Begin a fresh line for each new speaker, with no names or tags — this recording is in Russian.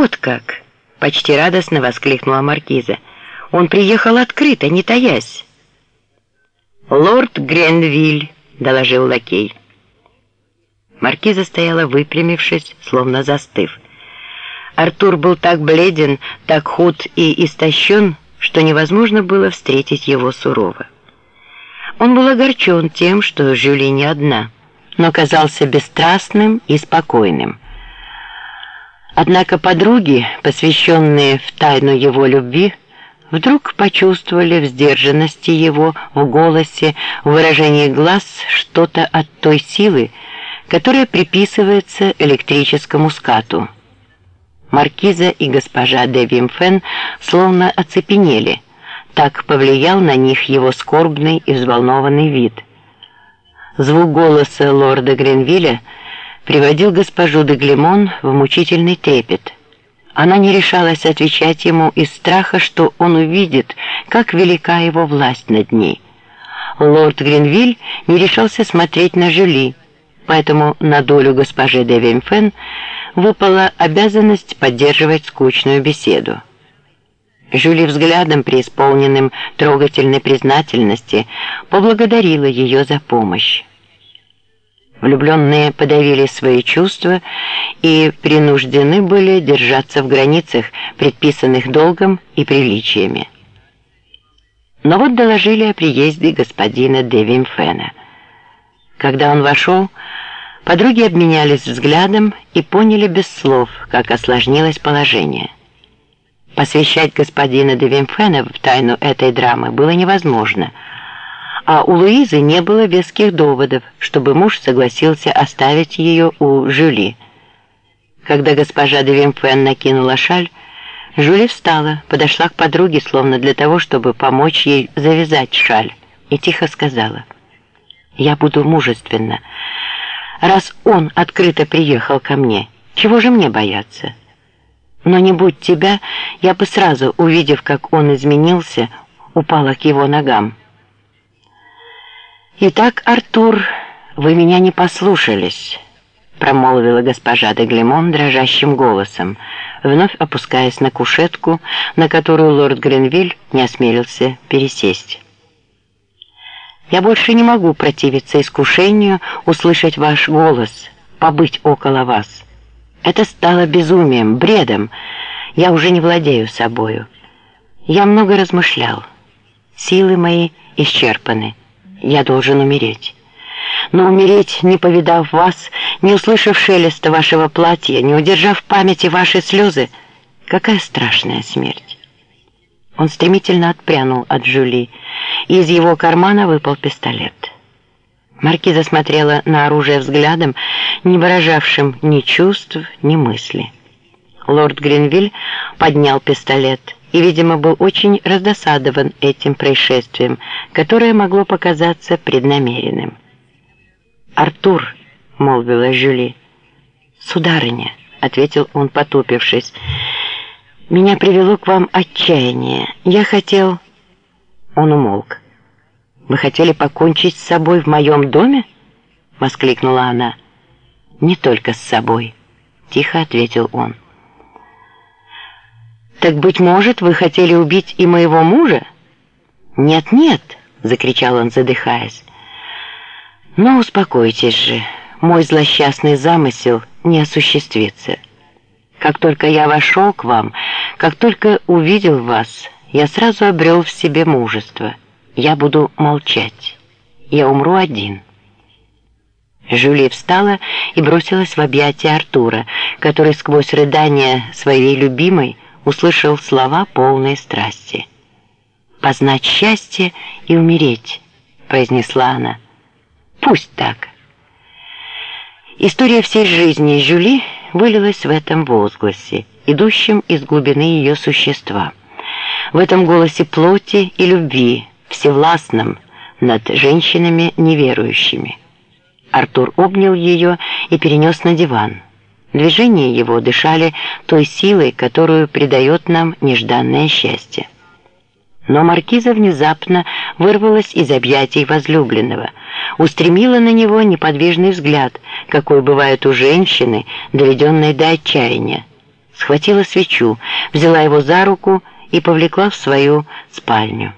«Вот как!» — почти радостно воскликнула маркиза. «Он приехал открыто, не таясь». «Лорд Гренвиль», — доложил лакей. Маркиза стояла выпрямившись, словно застыв. Артур был так бледен, так худ и истощен, что невозможно было встретить его сурово. Он был огорчен тем, что Жюли не одна, но казался бесстрастным и спокойным. Однако подруги, посвященные в тайну его любви, вдруг почувствовали в сдержанности его, в голосе, в выражении глаз что-то от той силы, которая приписывается электрическому скату. Маркиза и госпожа де Вимфен словно оцепенели. Так повлиял на них его скорбный и взволнованный вид. Звук голоса лорда Гренвилля приводил госпожу де Глемон в мучительный трепет. Она не решалась отвечать ему из страха, что он увидит, как велика его власть над ней. Лорд Гренвиль не решался смотреть на Жюли, поэтому на долю госпожи де Вимфен выпала обязанность поддерживать скучную беседу. Жюли взглядом, преисполненным трогательной признательности, поблагодарила ее за помощь. Влюбленные подавили свои чувства и принуждены были держаться в границах, предписанных долгом и приличиями. Но вот доложили о приезде господина де Вимфена. Когда он вошел, подруги обменялись взглядом и поняли без слов, как осложнилось положение. Посвящать господина де Вимфена в тайну этой драмы было невозможно – а у Луизы не было веских доводов, чтобы муж согласился оставить ее у Жюли. Когда госпожа де Вимфен накинула шаль, Жюли встала, подошла к подруге, словно для того, чтобы помочь ей завязать шаль, и тихо сказала, «Я буду мужественна. Раз он открыто приехал ко мне, чего же мне бояться? Но не будь тебя, я бы сразу, увидев, как он изменился, упала к его ногам». «Итак, Артур, вы меня не послушались», промолвила госпожа де дрожащим голосом, вновь опускаясь на кушетку, на которую лорд Гренвиль не осмелился пересесть. «Я больше не могу противиться искушению услышать ваш голос, побыть около вас. Это стало безумием, бредом. Я уже не владею собою. Я много размышлял. Силы мои исчерпаны» я должен умереть. Но умереть, не повидав вас, не услышав шелеста вашего платья, не удержав в памяти ваши слезы, какая страшная смерть. Он стремительно отпрянул от Жюли, и из его кармана выпал пистолет. Маркиза смотрела на оружие взглядом, не выражавшим ни чувств, ни мысли. Лорд Гринвиль поднял пистолет и, видимо, был очень раздосадован этим происшествием, которое могло показаться преднамеренным. «Артур», — молвила Жюли. «Сударыня», — ответил он, потупившись, — «меня привело к вам отчаяние. Я хотел...» Он умолк. «Вы хотели покончить с собой в моем доме?» — воскликнула она. «Не только с собой», — тихо ответил он. «Так, быть может, вы хотели убить и моего мужа?» «Нет, нет!» — закричал он, задыхаясь. «Но успокойтесь же, мой злосчастный замысел не осуществится. Как только я вошел к вам, как только увидел вас, я сразу обрел в себе мужество. Я буду молчать. Я умру один». Жюли встала и бросилась в объятия Артура, который сквозь рыдания своей любимой услышал слова полные страсти. «Познать счастье и умереть», — произнесла она. «Пусть так». История всей жизни Жюли вылилась в этом возгласе, идущем из глубины ее существа. В этом голосе плоти и любви, всевластном над женщинами неверующими. Артур обнял ее и перенес на диван. Движения его дышали той силой, которую придает нам нежданное счастье. Но маркиза внезапно вырвалась из объятий возлюбленного, устремила на него неподвижный взгляд, какой бывает у женщины, доведенной до отчаяния, схватила свечу, взяла его за руку и повлекла в свою спальню.